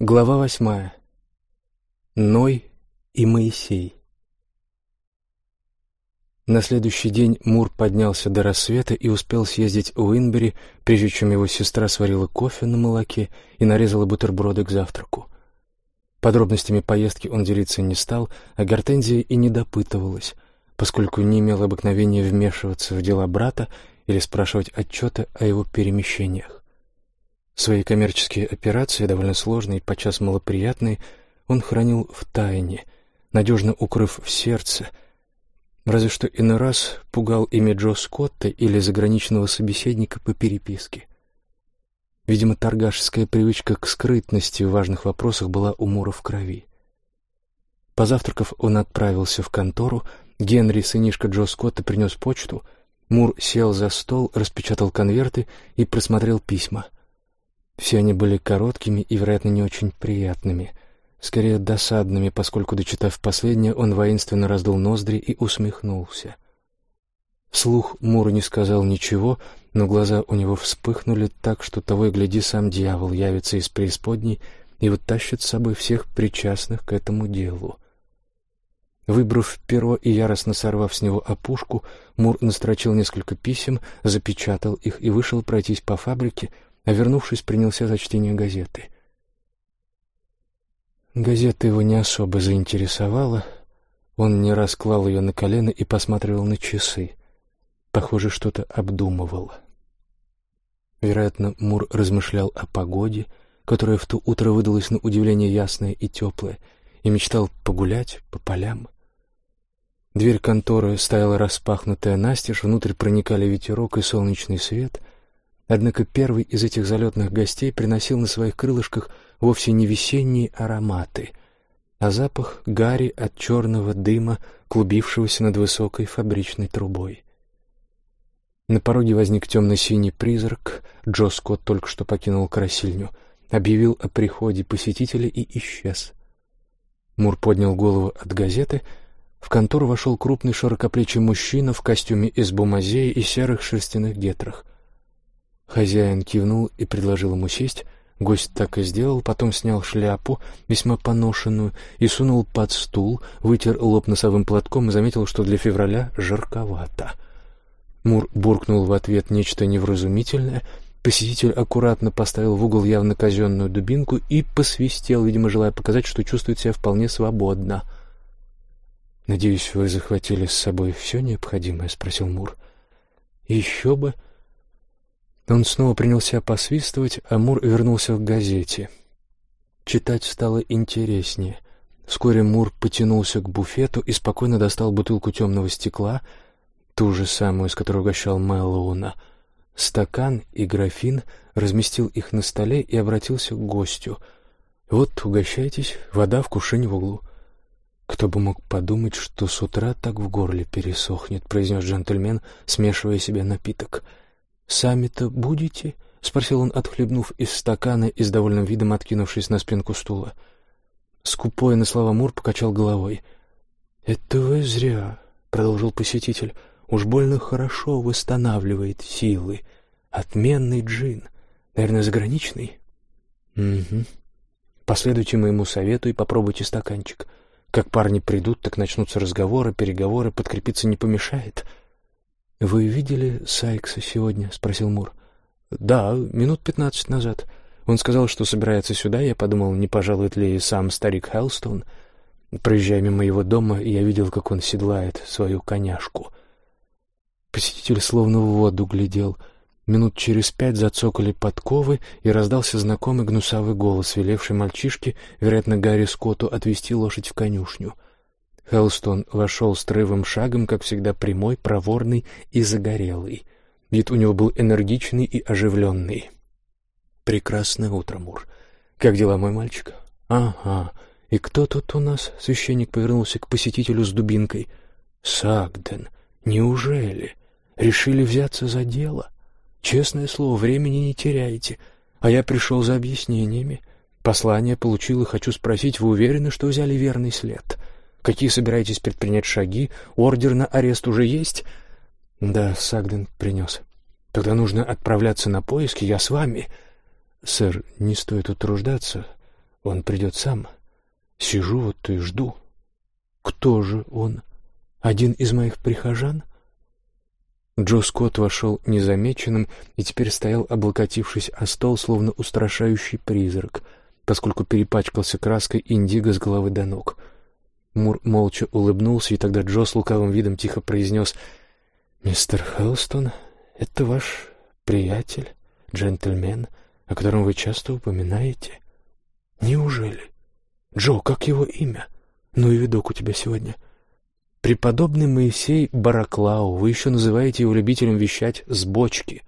Глава восьмая. Ной и Моисей. На следующий день Мур поднялся до рассвета и успел съездить в Уинбери, прежде чем его сестра сварила кофе на молоке и нарезала бутерброды к завтраку. Подробностями поездки он делиться не стал, а Гортензия и не допытывалась, поскольку не имел обыкновения вмешиваться в дела брата или спрашивать отчета о его перемещениях. Свои коммерческие операции, довольно сложные и подчас малоприятные, он хранил в тайне, надежно укрыв в сердце, разве что иной раз пугал имя Джо Скотта или заграничного собеседника по переписке. Видимо, торгашеская привычка к скрытности в важных вопросах была у Мура в крови. Позавтракав, он отправился в контору, Генри, сынишка Джо Скотта, принес почту, Мур сел за стол, распечатал конверты и просмотрел письма — все они были короткими и, вероятно, не очень приятными, скорее досадными, поскольку, дочитав последнее, он воинственно раздул ноздри и усмехнулся. Вслух Мур не сказал ничего, но глаза у него вспыхнули так, что того и гляди сам дьявол явится из преисподней и утащит с собой всех причастных к этому делу. Выбрав перо и яростно сорвав с него опушку, Мур настрочил несколько писем, запечатал их и вышел пройтись по фабрике, а вернувшись, принялся за чтение газеты. Газета его не особо заинтересовала. Он не раз ее на колено и посматривал на часы. Похоже, что-то обдумывал. Вероятно, Мур размышлял о погоде, которая в то утро выдалась на удивление ясная и теплая, и мечтал погулять по полям. Дверь конторы стояла распахнутая настежь, внутрь проникали ветерок и солнечный свет — Однако первый из этих залетных гостей приносил на своих крылышках вовсе не весенние ароматы, а запах гари от черного дыма, клубившегося над высокой фабричной трубой. На пороге возник темно-синий призрак, Джо Скотт только что покинул красильню, объявил о приходе посетителя и исчез. Мур поднял голову от газеты — в контору вошел крупный широкоплечий мужчина в костюме из бумазеи и серых шерстяных гетрах. Хозяин кивнул и предложил ему сесть. Гость так и сделал, потом снял шляпу, весьма поношенную, и сунул под стул, вытер лоб носовым платком и заметил, что для февраля жарковато. Мур буркнул в ответ нечто невразумительное. Посетитель аккуратно поставил в угол явно казенную дубинку и посвистел, видимо, желая показать, что чувствует себя вполне свободно. «Надеюсь, вы захватили с собой все необходимое?» — спросил Мур. «Еще бы!» Он снова принялся посвистывать, а Мур вернулся к газете. Читать стало интереснее. Вскоре Мур потянулся к буфету и спокойно достал бутылку темного стекла, ту же самую, из которой угощал Мэллоуна. Стакан и графин разместил их на столе и обратился к гостю. «Вот, угощайтесь, вода в кувшине в углу». «Кто бы мог подумать, что с утра так в горле пересохнет», — произнес джентльмен, смешивая себе напиток — «Сами-то будете?» — спросил он, отхлебнув из стакана и с довольным видом откинувшись на спинку стула. Скупой на слова Мур покачал головой. «Это вы зря», — продолжил посетитель. «Уж больно хорошо восстанавливает силы. Отменный джин. Наверное, заграничный?» «Угу. Последуйте моему совету и попробуйте стаканчик. Как парни придут, так начнутся разговоры, переговоры, подкрепиться не помешает». «Вы видели Сайкса сегодня?» — спросил Мур. «Да, минут пятнадцать назад. Он сказал, что собирается сюда. Я подумал, не пожалует ли сам старик Хелстон. Проезжая мимо его дома, я видел, как он седлает свою коняшку». Посетитель словно в воду глядел. Минут через пять зацокали подковы, и раздался знакомый гнусавый голос, велевший мальчишке, вероятно, Гарри Скотту, отвести лошадь в конюшню. Хелстон вошел строевым шагом, как всегда прямой, проворный и загорелый. Вид у него был энергичный и оживленный. «Прекрасное утро, Мур. Как дела, мой мальчик?» «Ага. И кто тут у нас?» — священник повернулся к посетителю с дубинкой. «Сагден. Неужели? Решили взяться за дело? Честное слово, времени не теряете. А я пришел за объяснениями. Послание получил и хочу спросить, вы уверены, что взяли верный след?» Какие собираетесь предпринять шаги? Ордер на арест уже есть? Да, Сагден принес. Тогда нужно отправляться на поиски, я с вами. Сэр, не стоит утруждаться. Он придет сам. Сижу вот и жду. Кто же он? Один из моих прихожан? Джо Скотт вошел незамеченным и теперь стоял, облокотившись о стол, словно устрашающий призрак, поскольку перепачкался краской индиго с головы до ног. Мур молча улыбнулся, и тогда Джо с лукавым видом тихо произнес «Мистер Хелстон, это ваш приятель, джентльмен, о котором вы часто упоминаете?» «Неужели? Джо, как его имя? Ну и видок у тебя сегодня». «Преподобный Моисей Бараклау, вы еще называете его любителем вещать с бочки».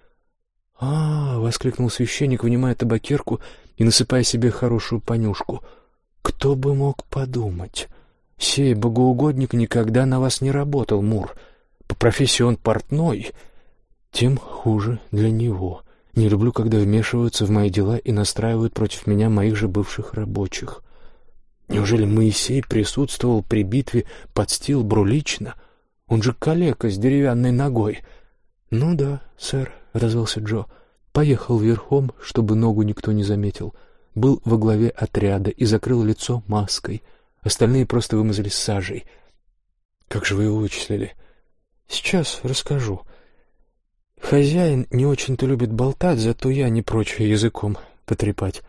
«А, — воскликнул священник, вынимая табакерку и насыпая себе хорошую понюшку, — кто бы мог подумать? Сей богоугодник никогда на вас не работал, Мур. По профессии он портной, тем хуже для него. Не люблю, когда вмешиваются в мои дела и настраивают против меня моих же бывших рабочих. Неужели Моисей присутствовал при битве под Стилбру лично? Он же калека с деревянной ногой. Ну да, сэр, — отозвался Джо. Поехал верхом, чтобы ногу никто не заметил. Был во главе отряда и закрыл лицо маской. Остальные просто вымазались сажей. Как же вы его вычислили? — Сейчас расскажу. Хозяин не очень-то любит болтать, зато я не прочь языком потрепать.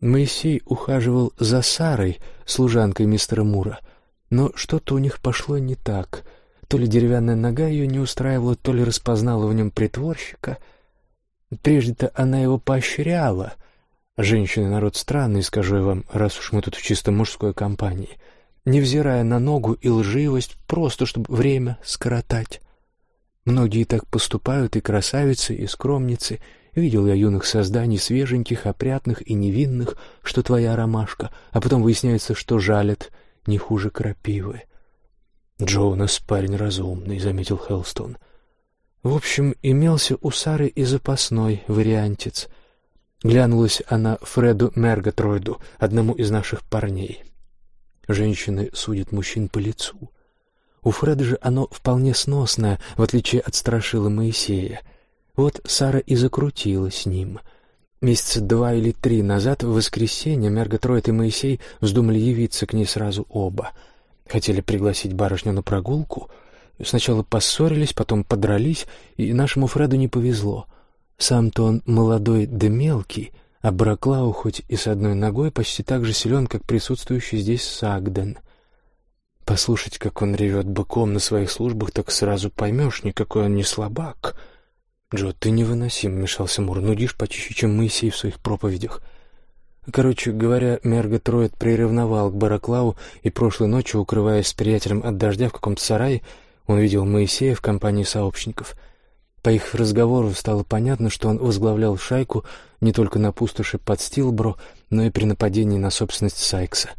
Моисей ухаживал за Сарой, служанкой мистера Мура, но что-то у них пошло не так. То ли деревянная нога ее не устраивала, то ли распознала в нем притворщика. Прежде-то она его поощряла. Женщины — народ странный, скажу я вам, раз уж мы тут в чисто мужской компании — невзирая на ногу и лживость, просто чтобы время скоротать. Многие так поступают, и красавицы, и скромницы. Видел я юных созданий, свеженьких, опрятных и невинных, что твоя ромашка, а потом выясняется, что жалят не хуже крапивы. «Джонас парень разумный», — заметил Хелстон. В общем, имелся у Сары и запасной вариантец. Глянулась она Фреду Мерготройду, одному из наших парней. Женщины судят мужчин по лицу. У Фреда же оно вполне сносное, в отличие от страшила Моисея. Вот Сара и закрутила с ним. Месяца два или три назад, в воскресенье, Мерготроид и Моисей вздумали явиться к ней сразу оба. Хотели пригласить барышню на прогулку. Сначала поссорились, потом подрались, и нашему Фреду не повезло. Сам-то он молодой да мелкий, а Браклау хоть и с одной ногой почти так же силен, как присутствующий здесь Сагден. Послушать, как он ревет быком на своих службах, так сразу поймешь, никакой он не слабак. Джо, ты невыносим, — мешался Мур, — нудишь почище, чем Моисей в своих проповедях. Короче говоря, Мерго Троид приревновал к Бараклау, и прошлой ночью, укрываясь с приятелем от дождя в каком-то сарае, он видел Моисея в компании сообщников — по их разговору стало понятно, что он возглавлял шайку не только на пустоши под Стилбро, но и при нападении на собственность Сайкса.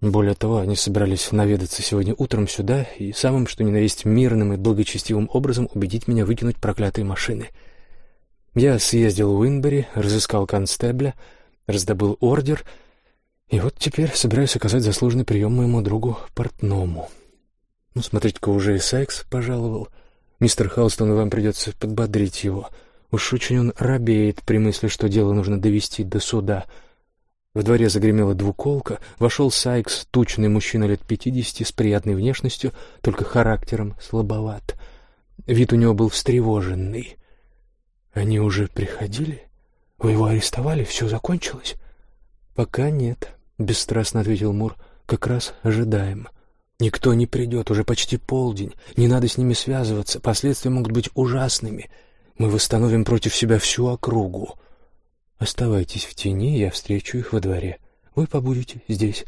Более того, они собирались наведаться сегодня утром сюда и самым, что ни на есть, мирным и благочестивым образом убедить меня выкинуть проклятые машины. Я съездил в Уинбери, разыскал констебля, раздобыл ордер, и вот теперь собираюсь оказать заслуженный прием моему другу Портному. Ну, смотрите-ка, уже и Сайкс пожаловал — Мистер Халстон, вам придется подбодрить его. Уж очень он робеет при мысли, что дело нужно довести до суда. В дворе загремела двуколка, вошел Сайкс, тучный мужчина лет пятидесяти, с приятной внешностью, только характером слабоват. Вид у него был встревоженный. «Они уже приходили? Вы его арестовали? Все закончилось?» «Пока нет», — бесстрастно ответил Мур. «Как раз ожидаем». Никто не придет, уже почти полдень. Не надо с ними связываться, последствия могут быть ужасными. Мы восстановим против себя всю округу. Оставайтесь в тени, я встречу их во дворе. Вы побудете здесь.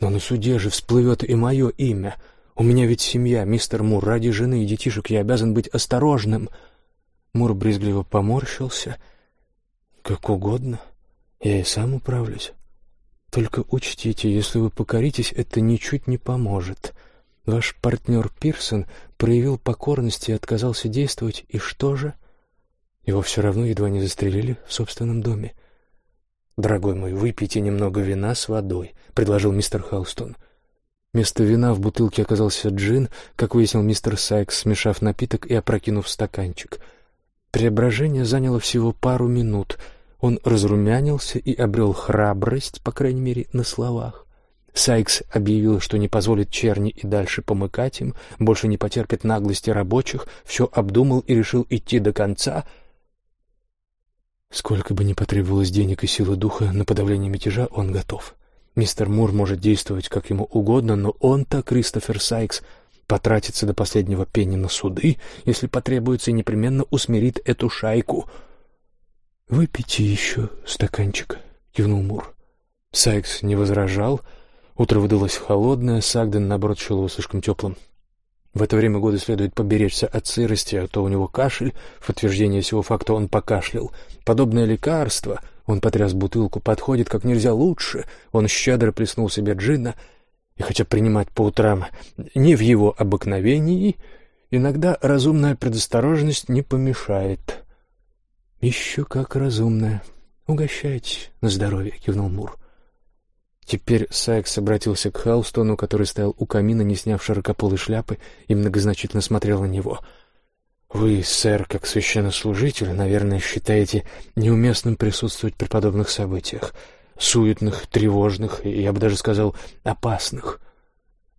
Но на суде же всплывет и мое имя. У меня ведь семья, мистер Мур, ради жены и детишек я обязан быть осторожным. Мур брезгливо поморщился. Как угодно, я и сам управлюсь. Только учтите, если вы покоритесь, это ничуть не поможет. Ваш партнер Пирсон проявил покорность и отказался действовать, и что же? Его все равно едва не застрелили в собственном доме. «Дорогой мой, выпейте немного вина с водой», — предложил мистер Халстон. Вместо вина в бутылке оказался джин, как выяснил мистер Сайкс, смешав напиток и опрокинув стаканчик. Преображение заняло всего пару минут — Он разрумянился и обрел храбрость, по крайней мере, на словах. Сайкс объявил, что не позволит Черни и дальше помыкать им, больше не потерпит наглости рабочих, все обдумал и решил идти до конца. Сколько бы ни потребовалось денег и силы духа на подавление мятежа, он готов. Мистер Мур может действовать как ему угодно, но он-то, Кристофер Сайкс, потратится до последнего пенни на суды, если потребуется, и непременно усмирит эту шайку. «Выпейте еще стаканчик», — кивнул Мур. Сайкс не возражал — Утро выдалось холодное, Сагден, наоборот, счел его слишком теплым. В это время года следует поберечься от сырости, а то у него кашель. В подтверждение всего факта он покашлял. Подобное лекарство, он потряс бутылку, подходит как нельзя лучше. Он щедро плеснул себе джина, и хотя принимать по утрам не в его обыкновении, иногда разумная предосторожность не помешает. «Еще как разумная. Угощайтесь на здоровье», — кивнул Мур. Теперь Сайкс обратился к Халстону, который стоял у камина, не сняв широкополой шляпы, и многозначительно смотрел на него. «Вы, сэр, как священнослужитель, наверное, считаете неуместным присутствовать при подобных событиях, суетных, тревожных и, я бы даже сказал, опасных.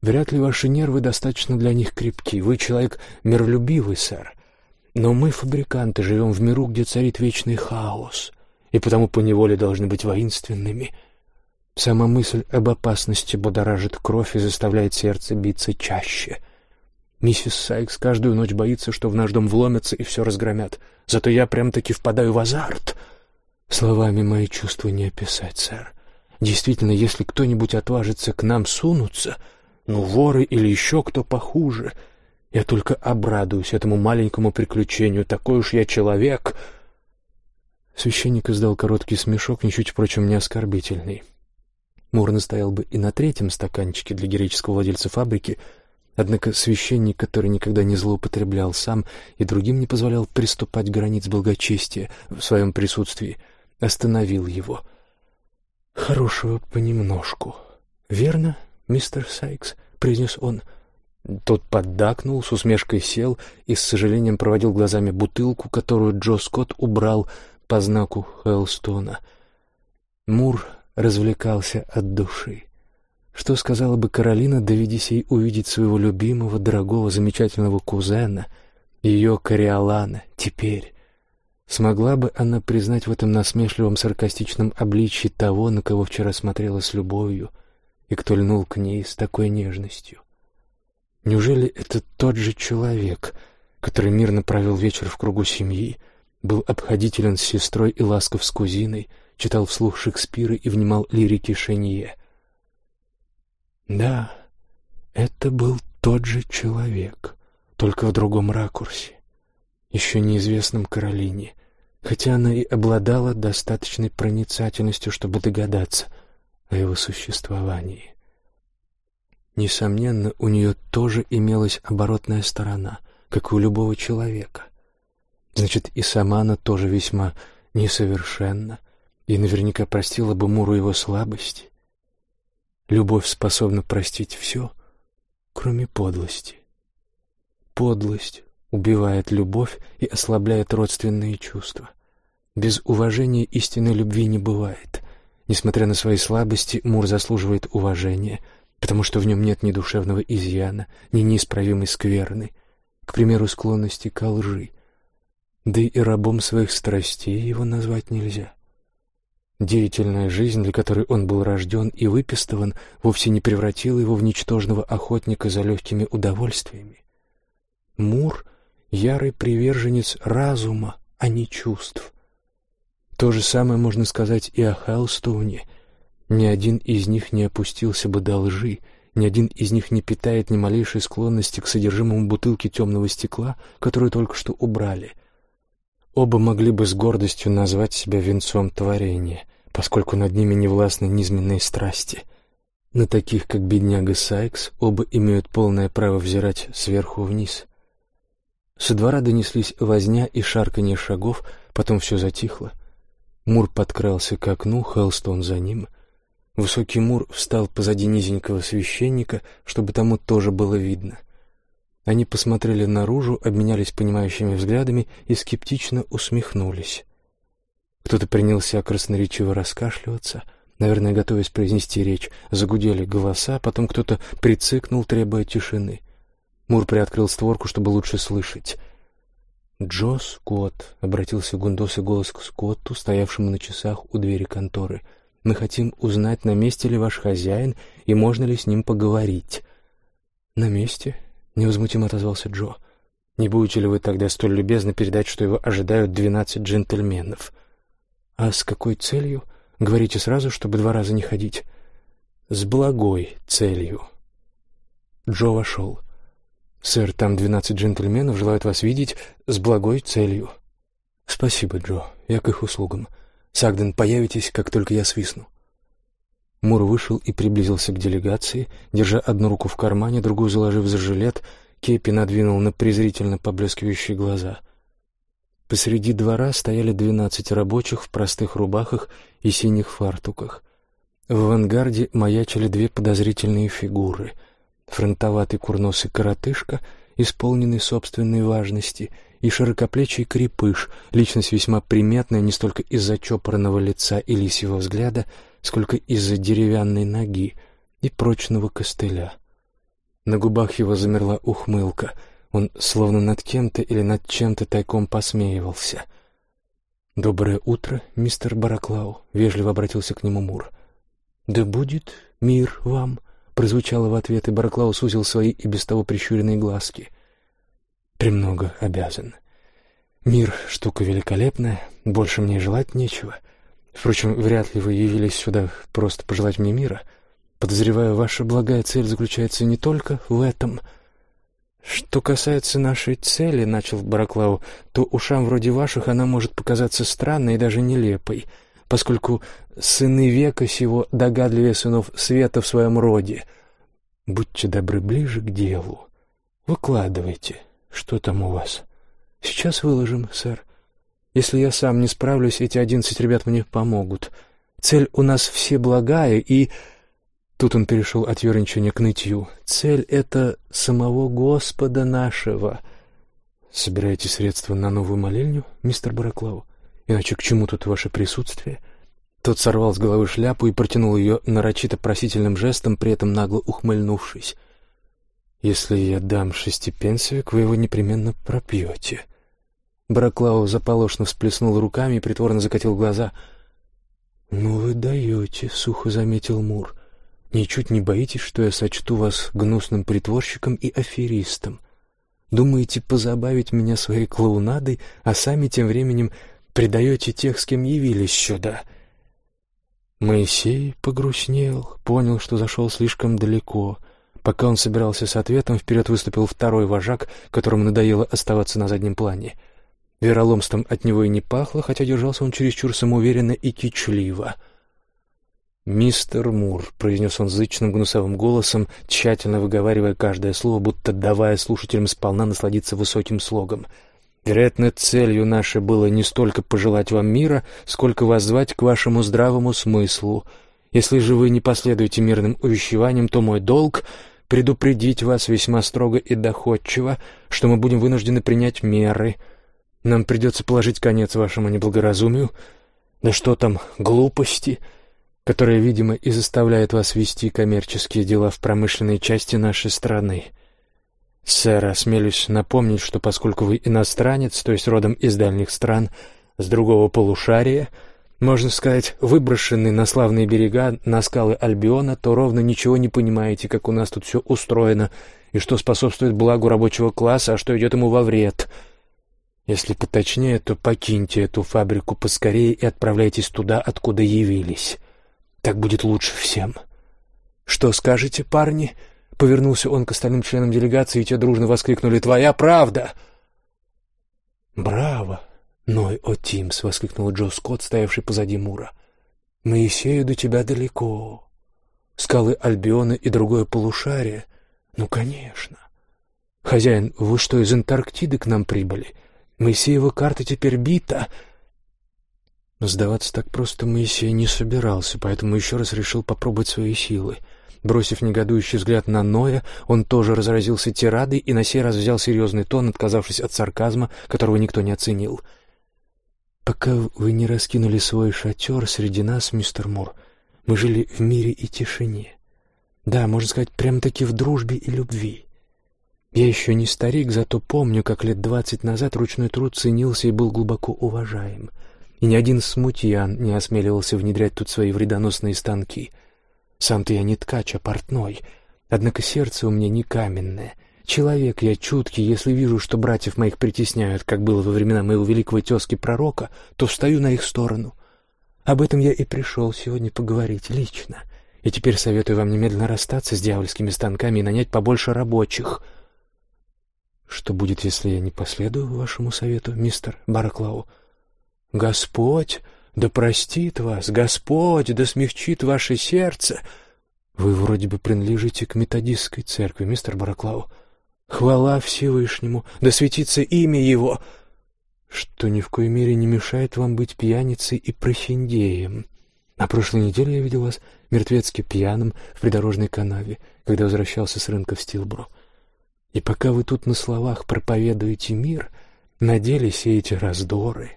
Вряд ли ваши нервы достаточно для них крепки. Вы человек миролюбивый, сэр. Но мы, фабриканты, живем в миру, где царит вечный хаос, и потому поневоле должны быть воинственными». Сама мысль об опасности будоражит кровь и заставляет сердце биться чаще. Миссис Сайкс каждую ночь боится, что в наш дом вломятся и все разгромят. Зато я прям-таки впадаю в азарт. Словами мои чувства не описать, сэр. Действительно, если кто-нибудь отважится к нам сунуться, ну, воры или еще кто похуже, я только обрадуюсь этому маленькому приключению. Такой уж я человек. Священник издал короткий смешок, ничуть, впрочем, не оскорбительный. Мур настоял бы и на третьем стаканчике для героического владельца фабрики, однако священник, который никогда не злоупотреблял сам и другим не позволял приступать к границ благочестия в своем присутствии, остановил его. «Хорошего понемножку. Верно, мистер Сайкс?» — произнес он. Тот поддакнул, с усмешкой сел и с сожалением проводил глазами бутылку, которую Джо Скотт убрал по знаку Хелстона. Мур развлекался от души. Что сказала бы Каролина, доведись ей увидеть своего любимого, дорогого, замечательного кузена, ее Кориолана, теперь? Смогла бы она признать в этом насмешливом саркастичном обличье того, на кого вчера смотрела с любовью, и кто льнул к ней с такой нежностью? Неужели это тот же человек, который мирно провел вечер в кругу семьи, был обходителен с сестрой и ласков с кузиной, читал вслух Шекспира и внимал лирике Шенье. Да, это был тот же человек, только в другом ракурсе, еще неизвестном Каролине, хотя она и обладала достаточной проницательностью, чтобы догадаться о его существовании. Несомненно, у нее тоже имелась оборотная сторона, как и у любого человека. Значит, и сама она тоже весьма несовершенна, и наверняка простила бы Муру его слабости. Любовь способна простить все, кроме подлости. Подлость убивает любовь и ослабляет родственные чувства. Без уважения истинной любви не бывает. Несмотря на свои слабости, Мур заслуживает уважения, потому что в нем нет ни душевного изъяна, ни неисправимой скверны, к примеру, склонности к лжи. Да и рабом своих страстей его назвать нельзя. Деятельная жизнь, для которой он был рожден и выпистован, вовсе не превратила его в ничтожного охотника за легкими удовольствиями. Мур — ярый приверженец разума, а не чувств. То же самое можно сказать и о Хелстоуне. Ни один из них не опустился бы до лжи, ни один из них не питает ни малейшей склонности к содержимому бутылки темного стекла, которую только что убрали. Оба могли бы с гордостью назвать себя венцом творения, поскольку над ними не властны низменные страсти. На таких, как бедняга Сайкс, оба имеют полное право взирать сверху вниз. Со двора донеслись возня и шарканье шагов, потом все затихло. Мур подкрался к окну, Хелстон за ним. Высокий Мур встал позади низенького священника, чтобы тому тоже было видно. Они посмотрели наружу, обменялись понимающими взглядами и скептично усмехнулись. Кто-то принялся красноречиво раскашливаться, наверное, готовясь произнести речь. Загудели голоса, потом кто-то прицикнул, требуя тишины. Мур приоткрыл створку, чтобы лучше слышать. «Джо Скотт», — обратился гундосый голос к Скотту, стоявшему на часах у двери конторы. «Мы хотим узнать, на месте ли ваш хозяин и можно ли с ним поговорить». «На месте», — невозмутимо отозвался Джо. «Не будете ли вы тогда столь любезны передать, что его ожидают двенадцать джентльменов?» «А с какой целью? Говорите сразу, чтобы два раза не ходить». «С благой целью». Джо вошел. «Сэр, там двенадцать джентльменов желают вас видеть с благой целью». «Спасибо, Джо. Я к их услугам. Сагден, появитесь, как только я свистну». Мур вышел и приблизился к делегации, держа одну руку в кармане, другую заложив за жилет, кепи надвинул на презрительно поблескивающие глаза. Посреди двора стояли двенадцать рабочих в простых рубахах и синих фартуках. В авангарде маячили две подозрительные фигуры — фронтоватый курносый коротышка, исполненный собственной важности, и широкоплечий крепыш, личность весьма приметная не столько из-за чопорного лица и лисьего взгляда, сколько из-за деревянной ноги и прочного костыля. На губах его замерла ухмылка. Он словно над кем-то или над чем-то тайком посмеивался. «Доброе утро, мистер Бараклау», — вежливо обратился к нему Мур. «Да будет мир вам», прозвучало в ответ, и Барклау сузил свои и без того прищуренные глазки. «Премного обязан. Мир — штука великолепная, больше мне желать нечего. Впрочем, вряд ли вы явились сюда просто пожелать мне мира. Подозреваю, ваша благая цель заключается не только в этом». «Что касается нашей цели, — начал Бараклау, — то ушам вроде ваших она может показаться странной и даже нелепой» поскольку сыны века сего догадливее сынов света в своем роде. Будьте добры ближе к делу. Выкладывайте, что там у вас. Сейчас выложим, сэр. Если я сам не справлюсь, эти одиннадцать ребят мне помогут. Цель у нас все благая, и... Тут он перешел от ерничания к нытью. Цель — это самого Господа нашего. Собираете средства на новую молельню, мистер Бараклау? Иначе к чему тут ваше присутствие?» Тот сорвал с головы шляпу и протянул ее нарочито просительным жестом, при этом нагло ухмыльнувшись. «Если я дам шестипенсовик, вы его непременно пропьете». Браклау заполошно всплеснул руками и притворно закатил глаза. «Ну вы даете», — сухо заметил Мур. «Ничуть не боитесь, что я сочту вас гнусным притворщиком и аферистом. Думаете позабавить меня своей клоунадой, а сами тем временем предаете тех, с кем явились сюда». Моисей погрустнел, понял, что зашел слишком далеко. Пока он собирался с ответом, вперед выступил второй вожак, которому надоело оставаться на заднем плане. Вероломством от него и не пахло, хотя держался он чересчур самоуверенно и кичливо. «Мистер Мур», — произнес он зычным гнусовым голосом, тщательно выговаривая каждое слово, будто давая слушателям сполна насладиться высоким слогом — Вероятно, целью нашей было не столько пожелать вам мира, сколько воззвать к вашему здравому смыслу. Если же вы не последуете мирным увещеваниям, то мой долг — предупредить вас весьма строго и доходчиво, что мы будем вынуждены принять меры. Нам придется положить конец вашему неблагоразумию, да что там, глупости, которая, видимо, и заставляет вас вести коммерческие дела в промышленной части нашей страны. «Сэр, осмелюсь напомнить, что поскольку вы иностранец, то есть родом из дальних стран, с другого полушария, можно сказать, выброшенный на славные берега, на скалы Альбиона, то ровно ничего не понимаете, как у нас тут все устроено, и что способствует благу рабочего класса, а что идет ему во вред. Если поточнее, то покиньте эту фабрику поскорее и отправляйтесь туда, откуда явились. Так будет лучше всем. Что скажете, парни?» Повернулся он к остальным членам делегации, и те дружно воскликнули «Твоя правда!» «Браво! Ной, о Тимс!» — воскликнул Джо Скотт, стоявший позади Мура. «Моисею до тебя далеко. Скалы Альбиона и другое полушарие? Ну, конечно. Хозяин, вы что, из Антарктиды к нам прибыли? Моисеева карта теперь бита». Но сдаваться так просто Моисей не собирался, поэтому еще раз решил попробовать свои силы — Бросив негодующий взгляд на Ноя, он тоже разразился тирадой и на сей раз взял серьезный тон, отказавшись от сарказма, которого никто не оценил. Пока вы не раскинули свой шатер среди нас, мистер Мур, мы жили в мире и тишине. Да, можно сказать, прям-таки в дружбе и любви. Я еще не старик, зато помню, как лет двадцать назад ручной труд ценился и был глубоко уважаем. И ни один смутьян не осмеливался внедрять тут свои вредоносные станки. Сам-то я не ткач, а портной. Однако сердце у меня не каменное. Человек я чуткий, если вижу, что братьев моих притесняют, как было во времена моего великого тезки-пророка, то встаю на их сторону. Об этом я и пришел сегодня поговорить лично. И теперь советую вам немедленно расстаться с дьявольскими станками и нанять побольше рабочих. Что будет, если я не последую вашему совету, мистер Бараклау? Господь да простит вас, Господь да смягчит ваше сердце. Вы вроде бы принадлежите к методистской церкви, мистер Бараклау. Хвала Всевышнему, да светится имя Его, что ни в коей мере не мешает вам быть пьяницей и прохиндеем. На прошлой неделе я видел вас мертвецки пьяным в придорожной канаве, когда возвращался с рынка в Стилбро. И пока вы тут на словах проповедуете мир, на деле сеете раздоры.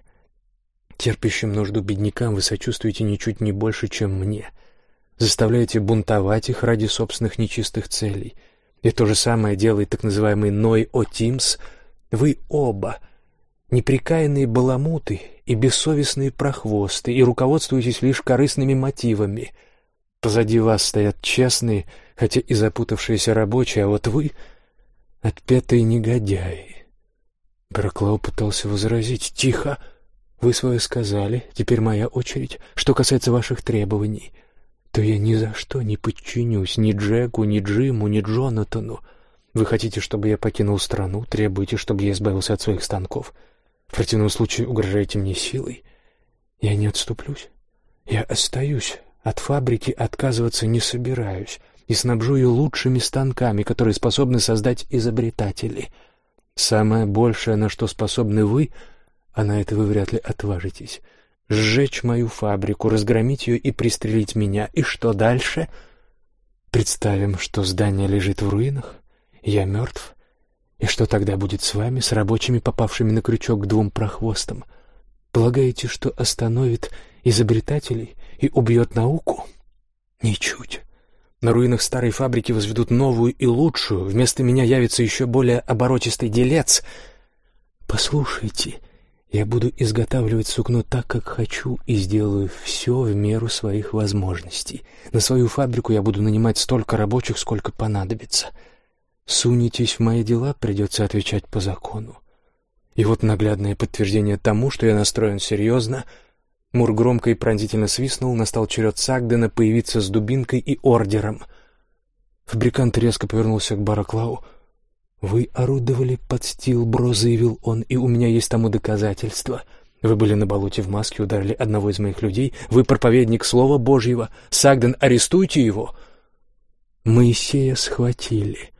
Терпящим нужду беднякам вы сочувствуете ничуть не больше, чем мне. Заставляете бунтовать их ради собственных нечистых целей. И то же самое делает так называемый Ной Отимс. Вы оба неприкаянные баламуты и бессовестные прохвосты, и руководствуетесь лишь корыстными мотивами. Позади вас стоят честные, хотя и запутавшиеся рабочие, а вот вы — отпетые негодяи. Браклау пытался возразить. «Тихо! Вы свое сказали, теперь моя очередь. Что касается ваших требований, то я ни за что не подчинюсь ни Джеку, ни Джиму, ни Джонатану. Вы хотите, чтобы я покинул страну, требуете, чтобы я избавился от своих станков. В противном случае угрожаете мне силой. Я не отступлюсь. Я остаюсь. От фабрики отказываться не собираюсь и снабжу ее лучшими станками, которые способны создать изобретатели. Самое большее, на что способны вы, а на это вы вряд ли отважитесь, сжечь мою фабрику, разгромить ее и пристрелить меня. И что дальше? Представим, что здание лежит в руинах, я мертв. И что тогда будет с вами, с рабочими, попавшими на крючок к двум прохвостам? Полагаете, что остановит изобретателей и убьет науку? Ничуть. На руинах старой фабрики возведут новую и лучшую. Вместо меня явится еще более оборотистый делец. Послушайте, я буду изготавливать сукно так, как хочу, и сделаю все в меру своих возможностей. На свою фабрику я буду нанимать столько рабочих, сколько понадобится. Сунетесь в мои дела, придется отвечать по закону. И вот наглядное подтверждение тому, что я настроен серьезно. Мур громко и пронзительно свистнул, настал черед Сагдена появиться с дубинкой и ордером. Фабрикант резко повернулся к Бараклау. «Вы орудовали под Стилбро», — заявил он, — «и у меня есть тому доказательства. Вы были на болоте в маске, ударили одного из моих людей. Вы проповедник Слова Божьего. Сагден, арестуйте его!» Моисея схватили.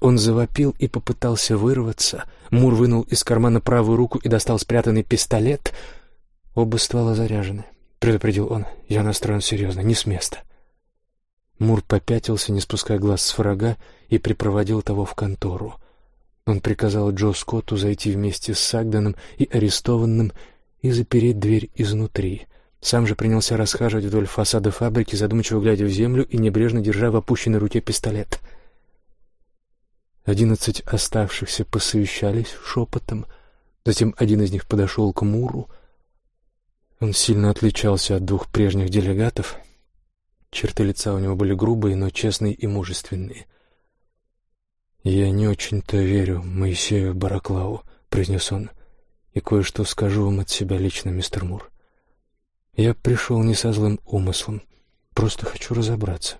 Он завопил и попытался вырваться. Мур вынул из кармана правую руку и достал спрятанный пистолет. «Оба ствола заряжены», — предупредил он. «Я настроен серьезно, не с места». Мур попятился, не спуская глаз с врага, и припроводил того в контору. Он приказал Джо Скотту зайти вместе с Сагденом и арестованным и запереть дверь изнутри. Сам же принялся расхаживать вдоль фасада фабрики, задумчиво глядя в землю и небрежно держа в опущенной руке пистолет. Одиннадцать оставшихся посовещались шепотом. Затем один из них подошел к Муру. Он сильно отличался от двух прежних делегатов. Черты лица у него были грубые, но честные и мужественные. «Я не очень-то верю Моисею Бараклаву», — произнес он, — «и кое-что скажу вам от себя лично, мистер Мур. Я пришел не со злым умыслом, просто хочу разобраться.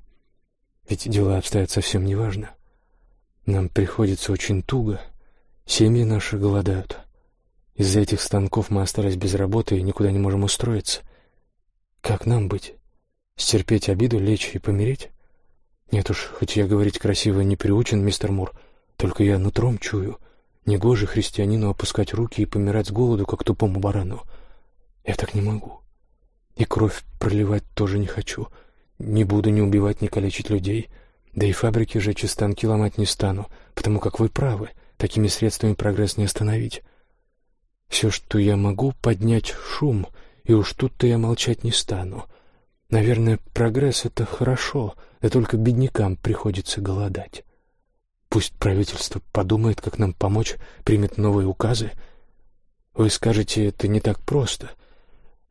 Ведь дела обстоят совсем неважно. Нам приходится очень туго, семьи наши голодают. Из-за этих станков мы остались без работы и никуда не можем устроиться. Как нам быть? Стерпеть обиду, лечь и помереть? Нет уж, хоть я говорить красиво не приучен, мистер Мур, только я нутром чую. Негоже христианину опускать руки и помирать с голоду, как тупому барану. Я так не могу. И кровь проливать тоже не хочу. Не буду ни убивать, ни калечить людей. Да и фабрики жечь и станки ломать не стану, потому как вы правы, такими средствами прогресс не остановить. Все, что я могу, поднять шум, и уж тут-то я молчать не стану. Наверное, прогресс — это хорошо, да только беднякам приходится голодать. Пусть правительство подумает, как нам помочь, примет новые указы. Вы скажете, это не так просто.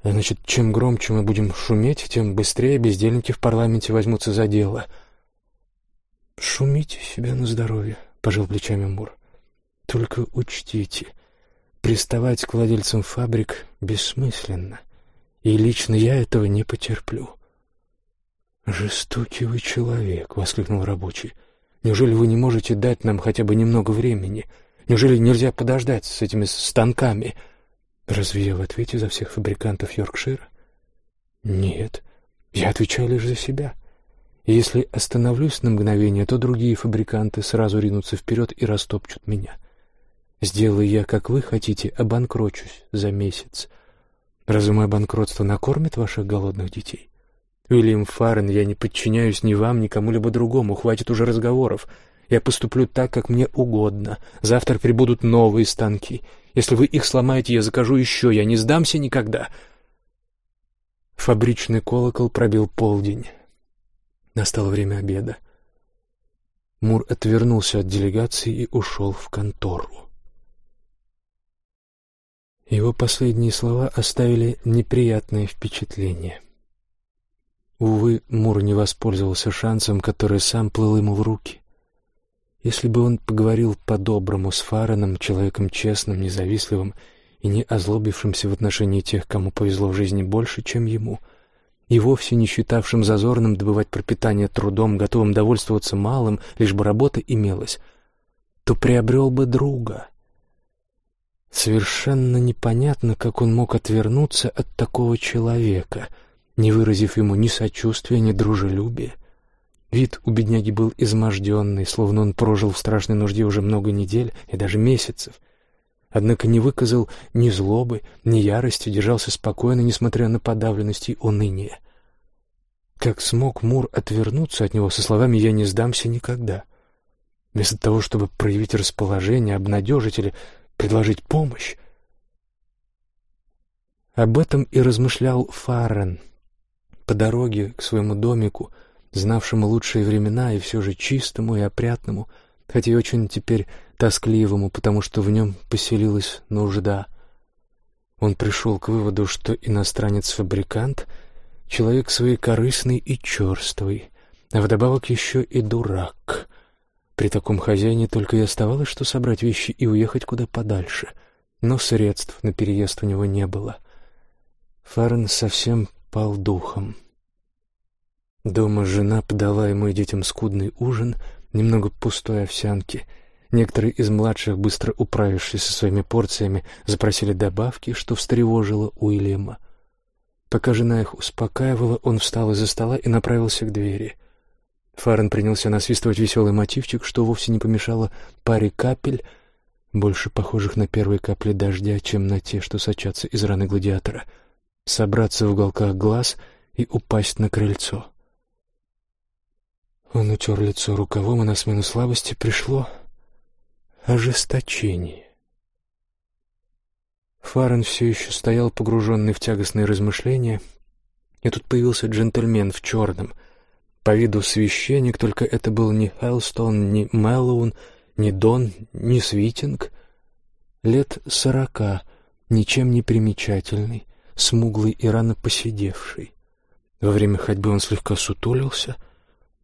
Значит, чем громче мы будем шуметь, тем быстрее бездельники в парламенте возьмутся за дело. Шумите себе на здоровье, — пожал плечами Мур. Только учтите, приставать к владельцам фабрик бессмысленно, и лично я этого не потерплю. «Жестокий вы человек!» — воскликнул рабочий. «Неужели вы не можете дать нам хотя бы немного времени? Неужели нельзя подождать с этими станками?» «Разве я в ответе за всех фабрикантов Йоркшира?» «Нет, я отвечаю лишь за себя. Если остановлюсь на мгновение, то другие фабриканты сразу ринутся вперед и растопчут меня. Сделаю я, как вы хотите, обанкрочусь за месяц. Разве мое банкротство накормит ваших голодных детей?» Уильям Фаррен, я не подчиняюсь ни вам, ни кому-либо другому. Хватит уже разговоров. Я поступлю так, как мне угодно. Завтра прибудут новые станки. Если вы их сломаете, я закажу еще. Я не сдамся никогда. Фабричный колокол пробил полдень. Настало время обеда. Мур отвернулся от делегации и ушел в контору. Его последние слова оставили неприятное впечатление — Увы, Мур не воспользовался шансом, который сам плыл ему в руки. Если бы он поговорил по-доброму с Фараном, человеком честным, независливым и не озлобившимся в отношении тех, кому повезло в жизни больше, чем ему, и вовсе не считавшим зазорным добывать пропитание трудом, готовым довольствоваться малым, лишь бы работа имелась, то приобрел бы друга. Совершенно непонятно, как он мог отвернуться от такого человека — не выразив ему ни сочувствия, ни дружелюбия. Вид у бедняги был изможденный, словно он прожил в страшной нужде уже много недель и даже месяцев. Однако не выказал ни злобы, ни ярости, держался спокойно, несмотря на подавленность и уныние. Как смог Мур отвернуться от него со словами «я не сдамся никогда», вместо того, чтобы проявить расположение, обнадежить или предложить помощь? Об этом и размышлял Фаррен — по дороге к своему домику, знавшему лучшие времена и все же чистому и опрятному, хотя и очень теперь тоскливому, потому что в нем поселилась нужда. Он пришел к выводу, что иностранец-фабрикант — человек своекорыстный и черствый, а вдобавок еще и дурак. При таком хозяине только и оставалось, что собрать вещи и уехать куда подальше, но средств на переезд у него не было. Фарен совсем пал духом. Дома жена подала ему и детям скудный ужин, немного пустой овсянки. Некоторые из младших, быстро управившись со своими порциями, запросили добавки, что встревожило Уильяма. Пока жена их успокаивала, он встал из-за стола и направился к двери. Фарен принялся насвистывать веселый мотивчик, что вовсе не помешало паре капель, больше похожих на первые капли дождя, чем на те, что сочатся из раны гладиатора — собраться в уголках глаз и упасть на крыльцо. Он утер лицо рукавом, и на смену слабости пришло ожесточение. Фарен все еще стоял погруженный в тягостные размышления, и тут появился джентльмен в черном. По виду священник, только это был не Хелстон, не Мэллоун, не Дон, не Свитинг. Лет сорока, ничем не примечательный, смуглый и рано посидевший. Во время ходьбы он слегка сутулился,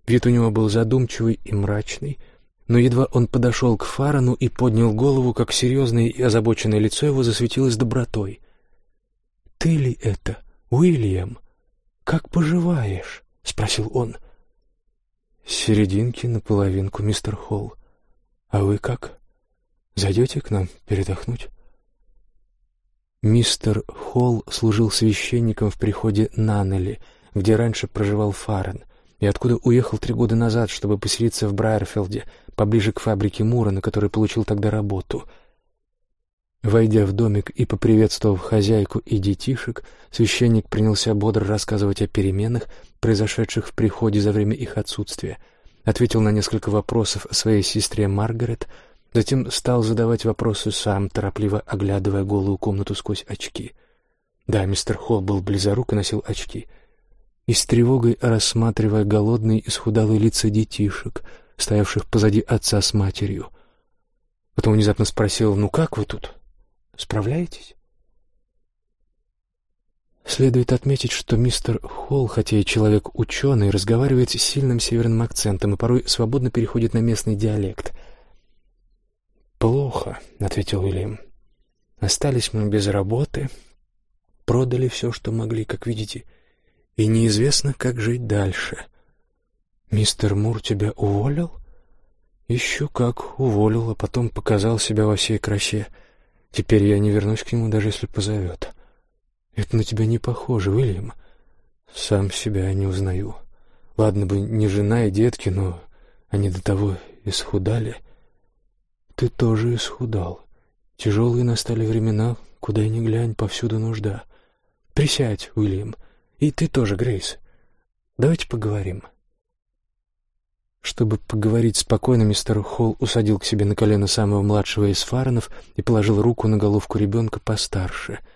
вид у него был задумчивый и мрачный, но едва он подошел к Фарану и поднял голову, как серьезное и озабоченное лицо его засветилось добротой. «Ты ли это, Уильям? Как поживаешь?» — спросил он. «Серединки наполовинку, мистер Холл. А вы как? Зайдете к нам передохнуть?» Мистер Холл служил священником в приходе Наннели, где раньше проживал Фарен, и откуда уехал три года назад, чтобы поселиться в Брайерфилде, поближе к фабрике Мура, на которой получил тогда работу. Войдя в домик и поприветствовав хозяйку и детишек, священник принялся бодро рассказывать о переменах, произошедших в приходе за время их отсутствия, ответил на несколько вопросов о своей сестре Маргарет, Затем стал задавать вопросы сам, торопливо оглядывая голую комнату сквозь очки. Да, мистер Холл был близорук и носил очки. И с тревогой рассматривая голодные и схудалые лица детишек, стоявших позади отца с матерью. Потом внезапно спросил, «Ну как вы тут? Справляетесь?» Следует отметить, что мистер Холл, хотя и человек ученый, разговаривает с сильным северным акцентом и порой свободно переходит на местный диалект. «Плохо», — ответил Уильям. «Остались мы без работы, продали все, что могли, как видите, и неизвестно, как жить дальше». «Мистер Мур тебя уволил?» «Еще как уволил, а потом показал себя во всей красе. Теперь я не вернусь к нему, даже если позовет». «Это на тебя не похоже, Уильям. Сам себя не узнаю. Ладно бы не жена и детки, но они до того исхудали. Ты тоже исхудал. Тяжелые настали времена, куда ни глянь, повсюду нужда. Присядь, Уильям. И ты тоже, Грейс. Давайте поговорим». Чтобы поговорить спокойно, мистер Холл усадил к себе на колено самого младшего из фаронов и положил руку на головку ребенка постарше —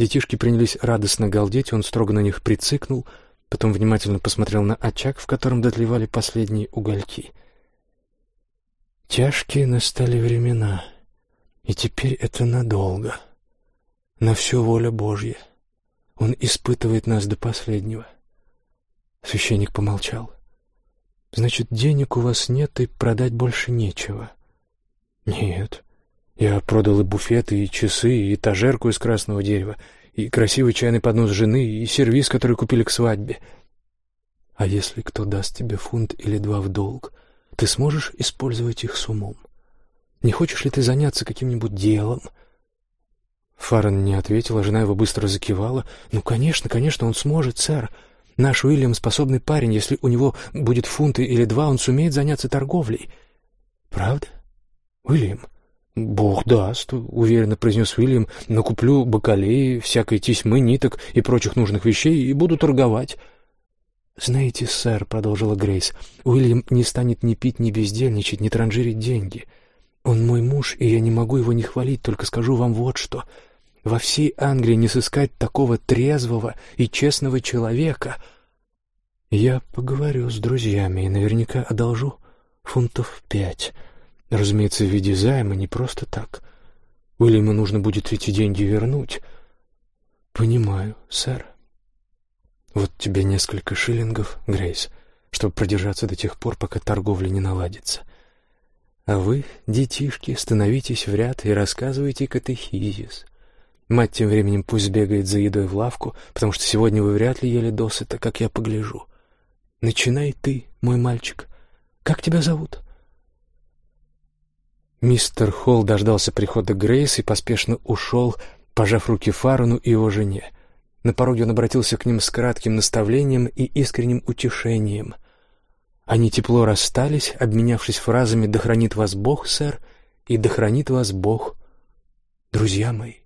Детишки принялись радостно галдеть, он строго на них прицикнул, потом внимательно посмотрел на очаг, в котором дотлевали последние угольки. Тяжкие настали времена, и теперь это надолго. На все воля Божья. Он испытывает нас до последнего. Священник помолчал. «Значит, денег у вас нет и продать больше нечего?» «Нет. Я продал и буфеты, и часы, и этажерку из красного дерева, и красивый чайный поднос жены, и сервиз, который купили к свадьбе. А если кто даст тебе фунт или два в долг, ты сможешь использовать их с умом? Не хочешь ли ты заняться каким-нибудь делом?» Фаррен не ответил, а жена его быстро закивала. «Ну, конечно, конечно, он сможет, сэр. Наш Уильям способный парень. Если у него будет фунты или два, он сумеет заняться торговлей». «Правда? Уильям?» «Бог даст», — уверенно произнес Уильям, — «накуплю бакалеи, всякой тесьмы, ниток и прочих нужных вещей и буду торговать». «Знаете, сэр», — продолжила Грейс, — «Уильям не станет ни пить, ни бездельничать, ни транжирить деньги. Он мой муж, и я не могу его не хвалить, только скажу вам вот что. Во всей Англии не сыскать такого трезвого и честного человека. Я поговорю с друзьями и наверняка одолжу фунтов пять». Разумеется, в виде займа, не просто так. Уильяму нужно будет эти деньги вернуть. Понимаю, сэр. Вот тебе несколько шиллингов, Грейс, чтобы продержаться до тех пор, пока торговля не наладится. А вы, детишки, становитесь в ряд и рассказывайте катехизис. Мать тем временем пусть бегает за едой в лавку, потому что сегодня вы вряд ли ели досыта, как я погляжу. Начинай ты, мой мальчик. Как тебя зовут? — Мистер Холл дождался прихода Грейс и поспешно ушел, пожав руки Фарону и его жене. На пороге он обратился к ним с кратким наставлением и искренним утешением. Они тепло расстались, обменявшись фразами «Да хранит вас Бог, сэр» и «Да хранит вас Бог, друзья мои».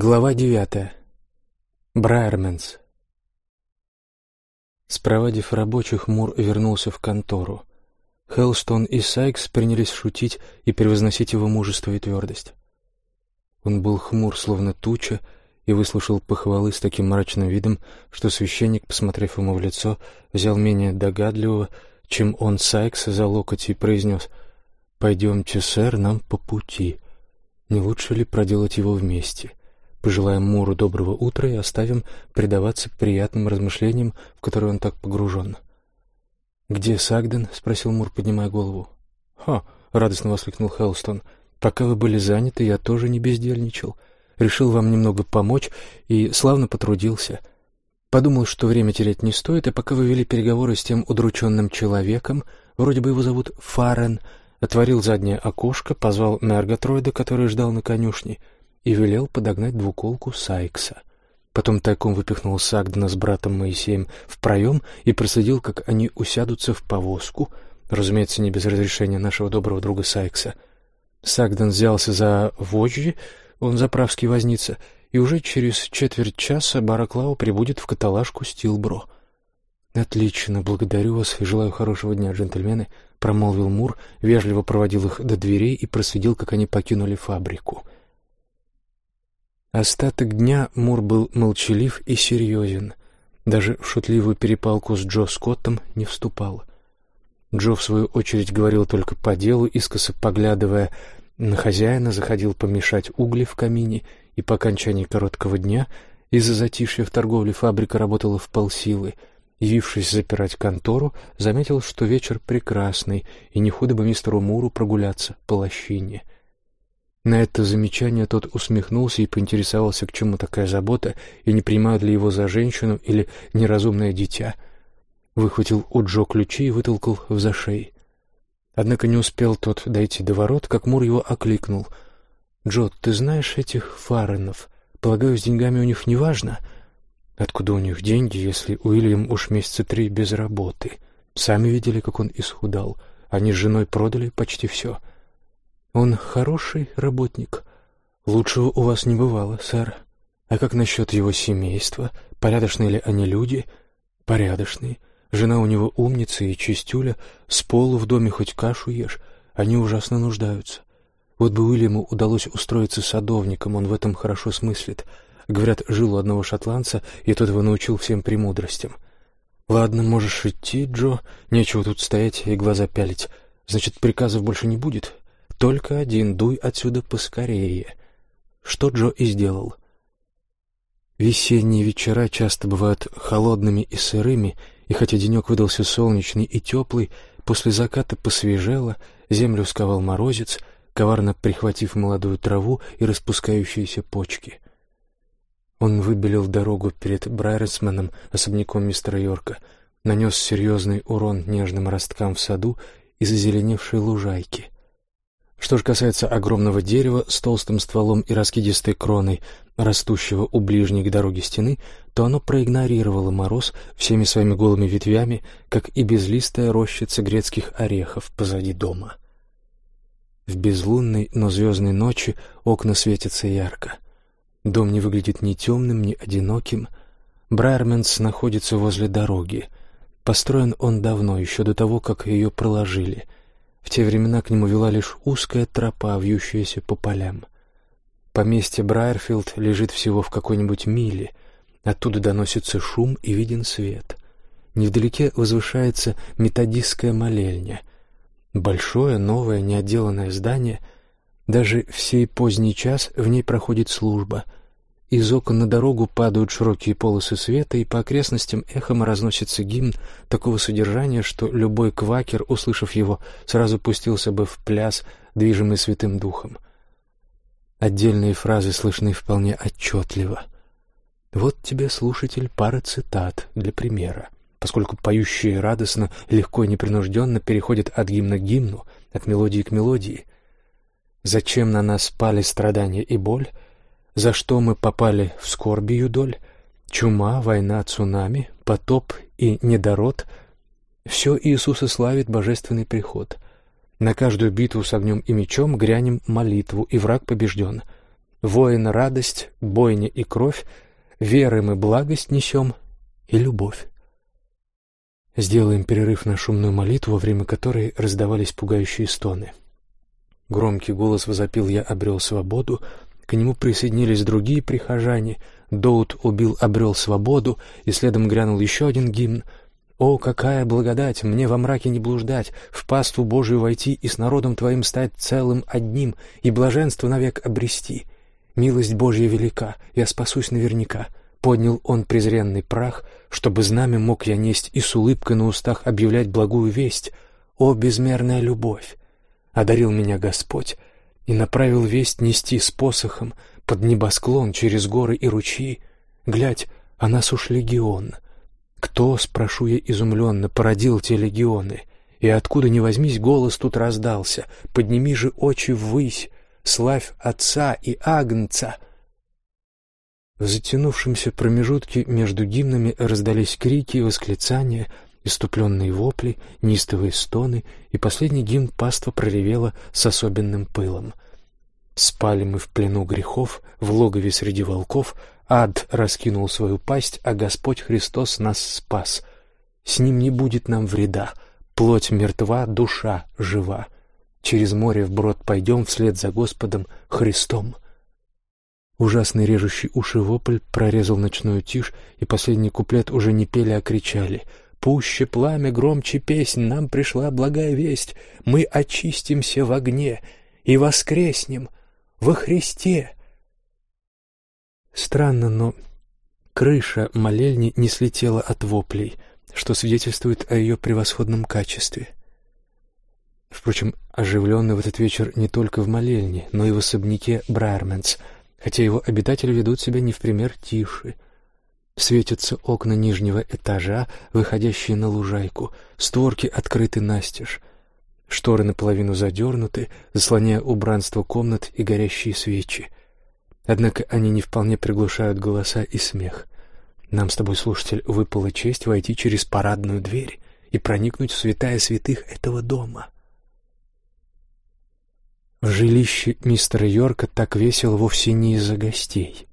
Глава девятая. Брайерменс. Спровадив рабочих, Мур вернулся в контору. Хелстон и Сайкс принялись шутить и превозносить его мужество и твердость. Он был хмур, словно туча, и выслушал похвалы с таким мрачным видом, что священник, посмотрев ему в лицо, взял менее догадливого, чем он Сайкс за локоть и произнес «Пойдемте, сэр, нам по пути. Не лучше ли проделать его вместе? Пожелаем Муру доброго утра и оставим предаваться приятным размышлениям, в которые он так погружен». «Где Сагден?» — спросил Мур, поднимая голову. «Ха!» — радостно воскликнул Хелстон. «Пока вы были заняты, я тоже не бездельничал. Решил вам немного помочь и славно потрудился. Подумал, что время терять не стоит, и пока вы вели переговоры с тем удрученным человеком, вроде бы его зовут Фарен, отворил заднее окошко, позвал Мерготроида, который ждал на конюшне, и велел подогнать двуколку Сайкса. Потом тайком выпихнул Сагдана с братом Моисеем в проем и проследил, как они усядутся в повозку, разумеется, не без разрешения нашего доброго друга Сайкса. Сагдан взялся за вожжи, он заправский возница, и уже через четверть часа Бараклау прибудет в каталажку Стилбро. «Отлично, благодарю вас и желаю хорошего дня, джентльмены», — промолвил Мур, вежливо проводил их до дверей и проследил, как они покинули фабрику. Остаток дня Мур был молчалив и серьезен. Даже в шутливую перепалку с Джо Скоттом не вступал. Джо, в свою очередь, говорил только по делу, искоса поглядывая на хозяина, заходил помешать угли в камине, и по окончании короткого дня из-за затишья в торговле фабрика работала в полсилы. Явившись запирать контору, заметил, что вечер прекрасный, и не худо бы мистеру Муру прогуляться по лощине — на это замечание тот усмехнулся и поинтересовался, к чему такая забота, и не принимают ли его за женщину или неразумное дитя. Выхватил у Джо ключи и вытолкал в зашей. Однако не успел тот дойти до ворот, как Мур его окликнул. «Джо, ты знаешь этих фаренов? Полагаю, с деньгами у них не важно?» «Откуда у них деньги, если Уильям уж месяца три без работы? Сами видели, как он исхудал. Они с женой продали почти все». Он хороший работник. Лучшего у вас не бывало, сэр. А как насчет его семейства? Порядочные ли они люди? Порядочные. Жена у него умница и чистюля. С полу в доме хоть кашу ешь. Они ужасно нуждаются. Вот бы Уильяму удалось устроиться садовником, он в этом хорошо смыслит. Говорят, жил у одного шотландца, и тот его научил всем премудростям. Ладно, можешь идти, Джо, нечего тут стоять и глаза пялить. Значит, приказов больше не будет? Только один, дуй отсюда поскорее. Что Джо и сделал. Весенние вечера часто бывают холодными и сырыми, и хотя денек выдался солнечный и теплый, после заката посвежело, землю сковал морозец, коварно прихватив молодую траву и распускающиеся почки. Он выбелил дорогу перед Брайерсманом, особняком мистера Йорка, нанес серьезный урон нежным росткам в саду и зазеленевшей лужайке. Что же касается огромного дерева с толстым стволом и раскидистой кроной, растущего у ближней к дороге стены, то оно проигнорировало мороз всеми своими голыми ветвями, как и безлистая рощица грецких орехов позади дома. В безлунной, но звездной ночи окна светятся ярко. Дом не выглядит ни темным, ни одиноким. Брайерменс находится возле дороги. Построен он давно, еще до того, как ее проложили — в те времена к нему вела лишь узкая тропа, вьющаяся по полям. Поместье Брайерфилд лежит всего в какой-нибудь миле. Оттуда доносится шум и виден свет. Невдалеке возвышается методистская молельня. Большое, новое, неотделанное здание. Даже в сей поздний час в ней проходит служба — из окон на дорогу падают широкие полосы света, и по окрестностям эхом разносится гимн такого содержания, что любой квакер, услышав его, сразу пустился бы в пляс, движимый Святым Духом. Отдельные фразы слышны вполне отчетливо. Вот тебе, слушатель, пара цитат для примера, поскольку поющие радостно, легко и непринужденно переходят от гимна к гимну, от мелодии к мелодии. «Зачем на нас пали страдания и боль?» За что мы попали в скорбию доль, чума, война, цунами, потоп и недород — все Иисуса славит божественный приход. На каждую битву с огнем и мечом грянем молитву, и враг побежден. Воин — радость, бойня и кровь, веры мы благость несем и любовь. Сделаем перерыв на шумную молитву, во время которой раздавались пугающие стоны. Громкий голос возопил «Я обрел свободу», к нему присоединились другие прихожане. Доут убил, обрел свободу, и следом грянул еще один гимн. «О, какая благодать! Мне во мраке не блуждать, в паству Божию войти и с народом Твоим стать целым одним, и блаженство навек обрести. Милость Божья велика, я спасусь наверняка». Поднял он презренный прах, чтобы знамя мог я несть и с улыбкой на устах объявлять благую весть. О, безмерная любовь! Одарил меня Господь, и направил весть нести с посохом под небосклон через горы и ручьи. Глядь, а нас уж легион. Кто, спрошу я изумленно, породил те легионы? И откуда ни возьмись, голос тут раздался. Подними же очи ввысь, славь Отца и Агнца. В затянувшемся промежутке между гимнами раздались крики и восклицания — иступленные вопли, неистовые стоны, и последний гимн паства проревела с особенным пылом. Спали мы в плену грехов, в логове среди волков, ад раскинул свою пасть, а Господь Христос нас спас. С ним не будет нам вреда. Плоть мертва, душа жива. Через море вброд пойдем вслед за Господом Христом. Ужасный режущий уши вопль прорезал ночную тишь, и последний куплет уже не пели, а кричали. «Пуще пламя, громче песнь, нам пришла благая весть. Мы очистимся в огне и воскреснем во Христе». Странно, но крыша молельни не слетела от воплей, что свидетельствует о ее превосходном качестве. Впрочем, оживленно в этот вечер не только в молельне, но и в особняке Брайерменс, хотя его обитатели ведут себя не в пример тише. Светятся окна нижнего этажа, выходящие на лужайку, створки открыты настежь, шторы наполовину задернуты, заслоняя убранство комнат и горящие свечи. Однако они не вполне приглушают голоса и смех. Нам с тобой, слушатель, выпала честь войти через парадную дверь и проникнуть в святая святых этого дома — в жилище мистера Йорка так весело вовсе не из-за гостей.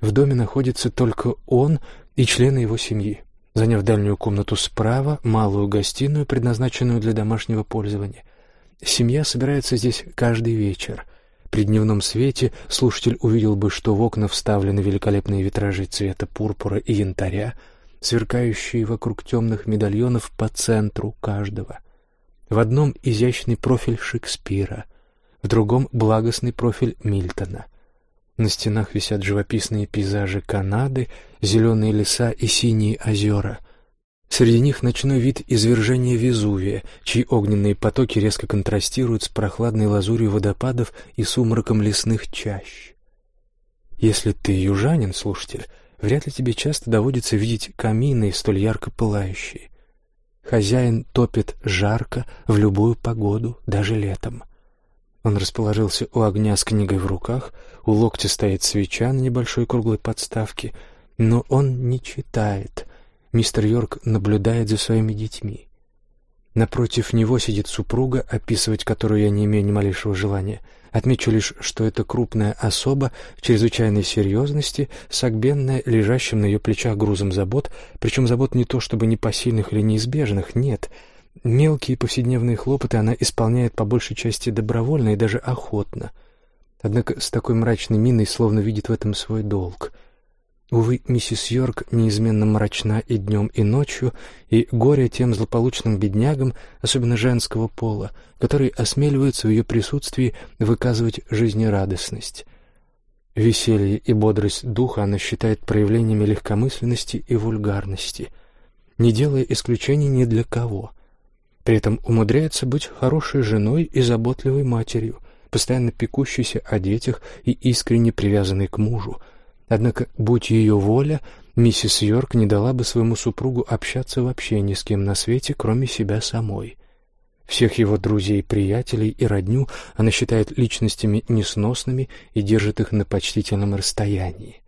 В доме находится только он и члены его семьи. Заняв дальнюю комнату справа, малую гостиную, предназначенную для домашнего пользования, семья собирается здесь каждый вечер. При дневном свете слушатель увидел бы, что в окна вставлены великолепные витражи цвета пурпура и янтаря, сверкающие вокруг темных медальонов по центру каждого. В одном изящный профиль Шекспира — в другом — благостный профиль Мильтона. На стенах висят живописные пейзажи Канады, зеленые леса и синие озера. Среди них ночной вид извержения Везувия, чьи огненные потоки резко контрастируют с прохладной лазурью водопадов и сумраком лесных чащ. Если ты южанин, слушатель, вряд ли тебе часто доводится видеть камины столь ярко пылающие. Хозяин топит жарко в любую погоду, даже летом. Он расположился у огня с книгой в руках, у локтя стоит свеча на небольшой круглой подставке, но он не читает. Мистер Йорк наблюдает за своими детьми. Напротив него сидит супруга, описывать которую я не имею ни малейшего желания. Отмечу лишь, что это крупная особа чрезвычайной серьезности, согбенная, лежащим на ее плечах грузом забот, причем забот не то чтобы непосильных или неизбежных, нет — Мелкие повседневные хлопоты она исполняет по большей части добровольно и даже охотно. Однако с такой мрачной миной словно видит в этом свой долг. Увы, миссис Йорк неизменно мрачна и днем, и ночью, и горе тем злополучным беднягам, особенно женского пола, которые осмеливаются в ее присутствии выказывать жизнерадостность. Веселье и бодрость духа она считает проявлениями легкомысленности и вульгарности, не делая исключений ни для кого — при этом умудряется быть хорошей женой и заботливой матерью, постоянно пекущейся о детях и искренне привязанной к мужу. Однако, будь ее воля, миссис Йорк не дала бы своему супругу общаться вообще ни с кем на свете, кроме себя самой. Всех его друзей, приятелей и родню она считает личностями несносными и держит их на почтительном расстоянии.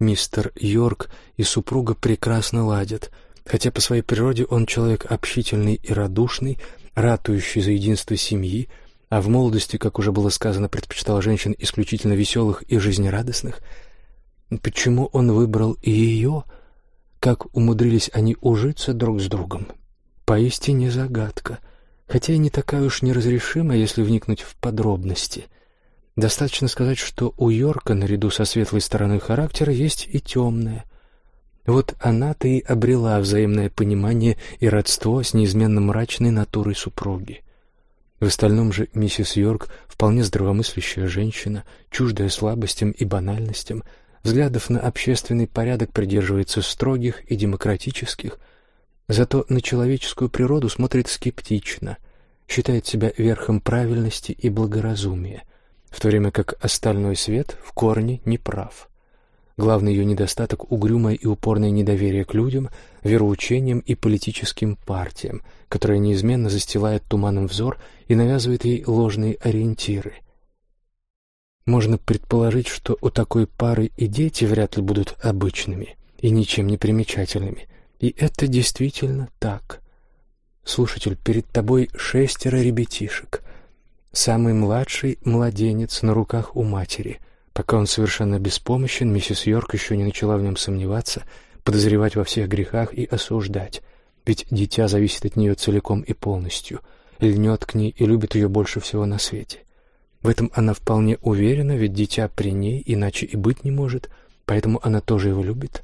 Мистер Йорк и супруга прекрасно ладят — Хотя по своей природе он человек общительный и радушный, ратующий за единство семьи, а в молодости, как уже было сказано, предпочитал женщин исключительно веселых и жизнерадостных, почему он выбрал ее? Как умудрились они ужиться друг с другом? Поистине загадка, хотя и не такая уж неразрешимая, если вникнуть в подробности. Достаточно сказать, что у Йорка, наряду со светлой стороной характера, есть и темная. Вот она-то и обрела взаимное понимание и родство с неизменно мрачной натурой супруги. В остальном же миссис Йорк вполне здравомыслящая женщина, чуждая слабостям и банальностям, взглядов на общественный порядок придерживается строгих и демократических, зато на человеческую природу смотрит скептично, считает себя верхом правильности и благоразумия, в то время как остальной свет в корне неправ. Главный ее недостаток — угрюмое и упорное недоверие к людям, вероучениям и политическим партиям, которое неизменно застилает туманом взор и навязывает ей ложные ориентиры. Можно предположить, что у такой пары и дети вряд ли будут обычными и ничем не примечательными. И это действительно так. Слушатель, перед тобой шестеро ребятишек. Самый младший — младенец на руках у матери — Пока он совершенно беспомощен, миссис Йорк еще не начала в нем сомневаться, подозревать во всех грехах и осуждать, ведь дитя зависит от нее целиком и полностью, льнет к ней и любит ее больше всего на свете. В этом она вполне уверена, ведь дитя при ней, иначе и быть не может, поэтому она тоже его любит.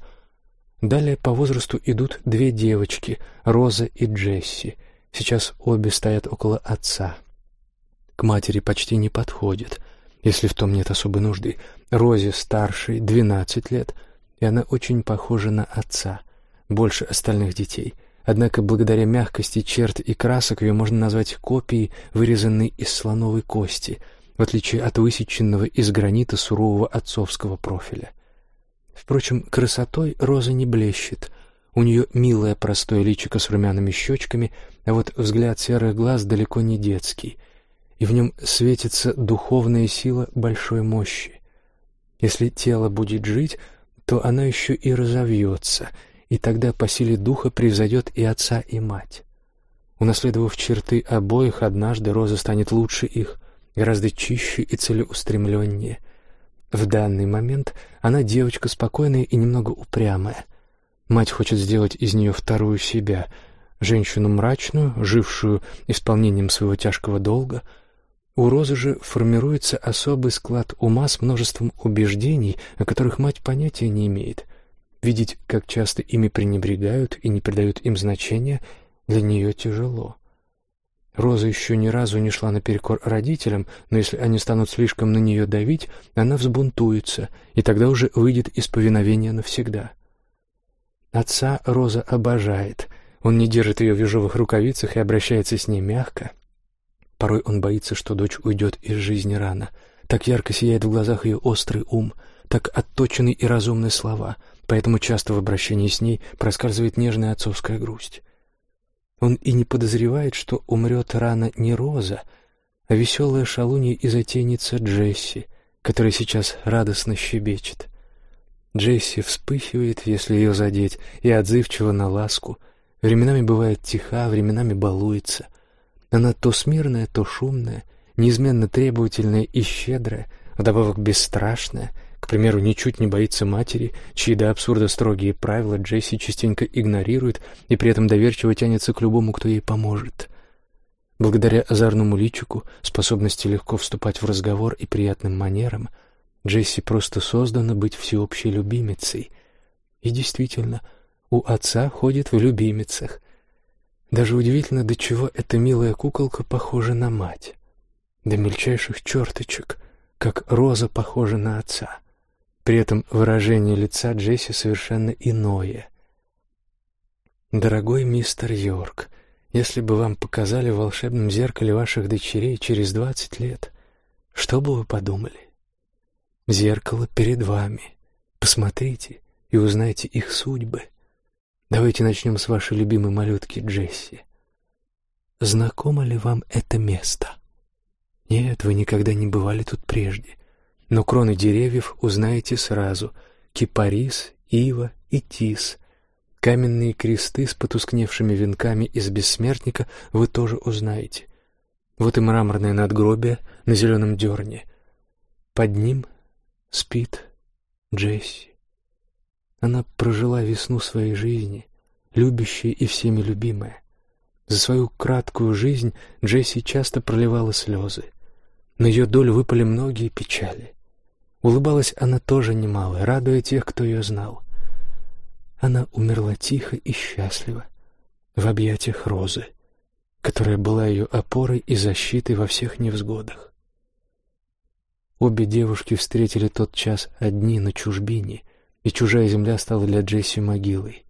Далее по возрасту идут две девочки, Роза и Джесси. Сейчас обе стоят около отца. К матери почти не подходят, если в том нет особой нужды. Розе старшей, двенадцать лет, и она очень похожа на отца, больше остальных детей. Однако благодаря мягкости черт и красок ее можно назвать копией, вырезанной из слоновой кости, в отличие от высеченного из гранита сурового отцовского профиля. Впрочем, красотой Роза не блещет. У нее милое простое личико с румяными щечками, а вот взгляд серых глаз далеко не детский, и в нем светится духовная сила большой мощи. Если тело будет жить, то она еще и разовьется, и тогда по силе духа превзойдет и отца, и мать. Унаследовав черты обоих, однажды Роза станет лучше их, гораздо чище и целеустремленнее. В данный момент она девочка спокойная и немного упрямая. Мать хочет сделать из нее вторую себя, женщину мрачную, жившую исполнением своего тяжкого долга — у Розы же формируется особый склад ума с множеством убеждений, о которых мать понятия не имеет. Видеть, как часто ими пренебрегают и не придают им значения, для нее тяжело. Роза еще ни разу не шла наперекор родителям, но если они станут слишком на нее давить, она взбунтуется, и тогда уже выйдет из повиновения навсегда. Отца Роза обожает. Он не держит ее в ежовых рукавицах и обращается с ней мягко, Порой он боится, что дочь уйдет из жизни рано. Так ярко сияет в глазах ее острый ум, так отточены и разумные слова, поэтому часто в обращении с ней проскальзывает нежная отцовская грусть. Он и не подозревает, что умрет рано не Роза, а веселая шалунья и затейница Джесси, которая сейчас радостно щебечет. Джесси вспыхивает, если ее задеть, и отзывчива на ласку. Временами бывает тиха, временами балуется. Она то смирная, то шумная, неизменно требовательная и щедрая, вдобавок бесстрашная, к примеру, ничуть не боится матери, чьи до абсурда строгие правила Джесси частенько игнорирует и при этом доверчиво тянется к любому, кто ей поможет. Благодаря озорному личику, способности легко вступать в разговор и приятным манерам, Джесси просто создана быть всеобщей любимицей. И действительно, у отца ходит в любимицах, даже удивительно, до чего эта милая куколка похожа на мать. До мельчайших черточек, как роза похожа на отца. При этом выражение лица Джесси совершенно иное. «Дорогой мистер Йорк, если бы вам показали в волшебном зеркале ваших дочерей через двадцать лет, что бы вы подумали? Зеркало перед вами. Посмотрите и узнайте их судьбы». Давайте начнем с вашей любимой малютки Джесси. Знакомо ли вам это место? Нет, вы никогда не бывали тут прежде. Но кроны деревьев узнаете сразу. Кипарис, ива и тис. Каменные кресты с потускневшими венками из бессмертника вы тоже узнаете. Вот и мраморное надгробие на зеленом дерне. Под ним спит Джесси. Она прожила весну своей жизни, любящая и всеми любимая. За свою краткую жизнь Джесси часто проливала слезы. На ее долю выпали многие печали. Улыбалась она тоже немало, радуя тех, кто ее знал. Она умерла тихо и счастливо, в объятиях Розы, которая была ее опорой и защитой во всех невзгодах. Обе девушки встретили тот час одни на чужбине — и чужая земля стала для Джесси могилой.